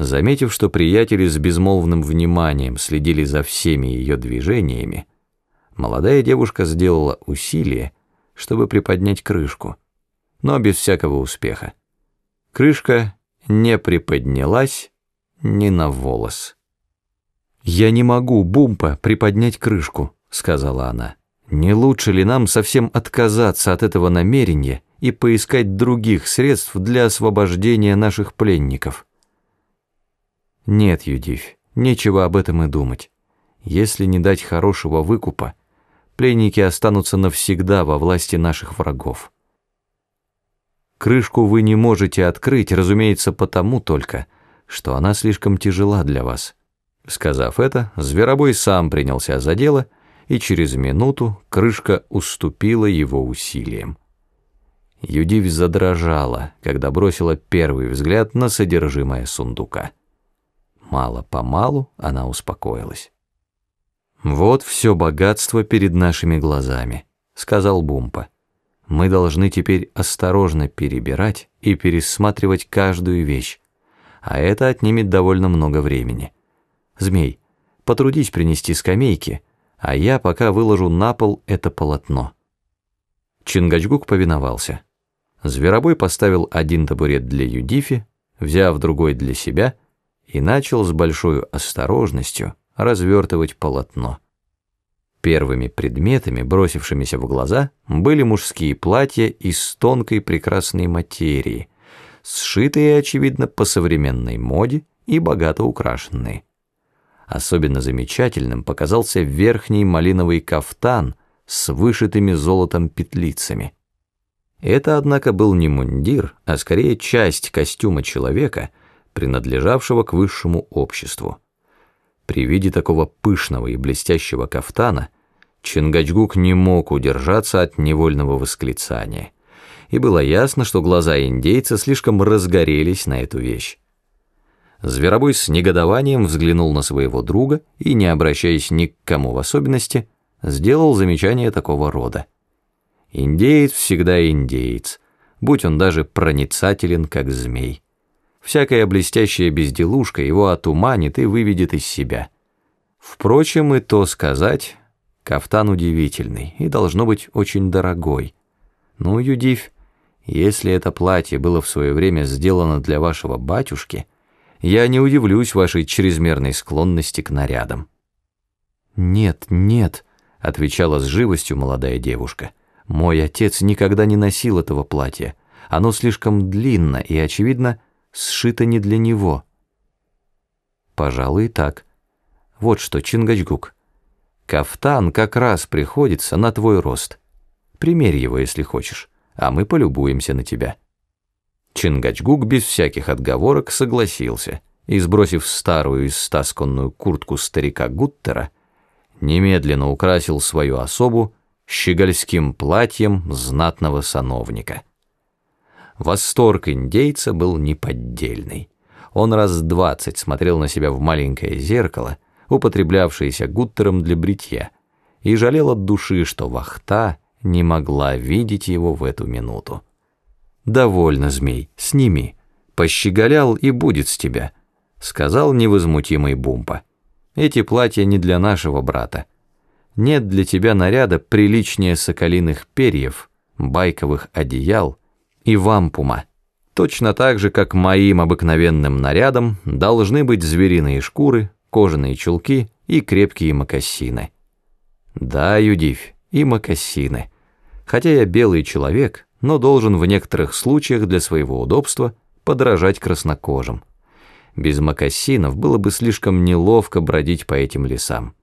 Заметив, что приятели с безмолвным вниманием следили за всеми ее движениями, молодая девушка сделала усилие, чтобы приподнять крышку, но без всякого успеха. Крышка не приподнялась ни на волос. «Я не могу, Бумпа, приподнять крышку», — сказала она. «Не лучше ли нам совсем отказаться от этого намерения и поискать других средств для освобождения наших пленников?» «Нет, Юдивь, нечего об этом и думать. Если не дать хорошего выкупа, пленники останутся навсегда во власти наших врагов. Крышку вы не можете открыть, разумеется, потому только, что она слишком тяжела для вас». Сказав это, Зверобой сам принялся за дело, и через минуту крышка уступила его усилиям. Юдивь задрожала, когда бросила первый взгляд на содержимое сундука. Мало-помалу она успокоилась. «Вот все богатство перед нашими глазами», — сказал Бумпа. «Мы должны теперь осторожно перебирать и пересматривать каждую вещь, а это отнимет довольно много времени». Змей, потрудись принести скамейки, а я пока выложу на пол это полотно. Чингачгук повиновался. Зверобой поставил один табурет для Юдифи, взяв другой для себя, и начал с большой осторожностью развертывать полотно. Первыми предметами, бросившимися в глаза, были мужские платья из тонкой прекрасной материи, сшитые, очевидно, по современной моде и богато украшенные. Особенно замечательным показался верхний малиновый кафтан с вышитыми золотом петлицами. Это, однако, был не мундир, а скорее часть костюма человека, принадлежавшего к высшему обществу. При виде такого пышного и блестящего кафтана Чингачгук не мог удержаться от невольного восклицания, и было ясно, что глаза индейца слишком разгорелись на эту вещь. Зверобой с негодованием взглянул на своего друга и, не обращаясь ни к кому в особенности, сделал замечание такого рода. Индеец всегда индеец, будь он даже проницателен, как змей. Всякая блестящая безделушка его отуманит и выведет из себя. Впрочем, и то сказать, кафтан удивительный и должно быть очень дорогой. Ну, Юдивь, если это платье было в свое время сделано для вашего батюшки — я не удивлюсь вашей чрезмерной склонности к нарядам». «Нет, нет», — отвечала с живостью молодая девушка. «Мой отец никогда не носил этого платья. Оно слишком длинно и, очевидно, сшито не для него». «Пожалуй, так. Вот что, Чингачгук, кафтан как раз приходится на твой рост. Примерь его, если хочешь, а мы полюбуемся на тебя». Чингачгук без всяких отговорок согласился и, сбросив старую истасканную куртку старика Гуттера, немедленно украсил свою особу щегольским платьем знатного сановника. Восторг индейца был неподдельный. Он раз двадцать смотрел на себя в маленькое зеркало, употреблявшееся Гуттером для бритья, и жалел от души, что вахта не могла видеть его в эту минуту. «Довольно, змей, сними. Пощеголял и будет с тебя», — сказал невозмутимый Бумпа. «Эти платья не для нашего брата. Нет для тебя наряда приличнее соколиных перьев, байковых одеял и вампума. Точно так же, как моим обыкновенным нарядом должны быть звериные шкуры, кожаные чулки и крепкие мокасины». «Да, Юдивь, и мокасины. Хотя я белый человек», но должен в некоторых случаях для своего удобства подражать краснокожим. Без мокасинов было бы слишком неловко бродить по этим лесам.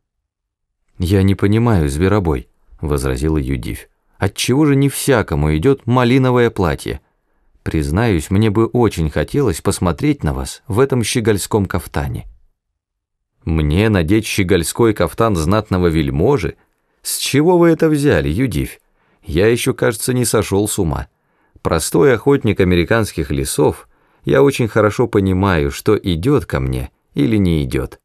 «Я не понимаю, зверобой», — возразила Юдивь. «Отчего же не всякому идет малиновое платье? Признаюсь, мне бы очень хотелось посмотреть на вас в этом щегольском кафтане». «Мне надеть щегольской кафтан знатного вельможи? С чего вы это взяли, Юдивь? Я еще, кажется, не сошел с ума. Простой охотник американских лесов, я очень хорошо понимаю, что идет ко мне или не идет.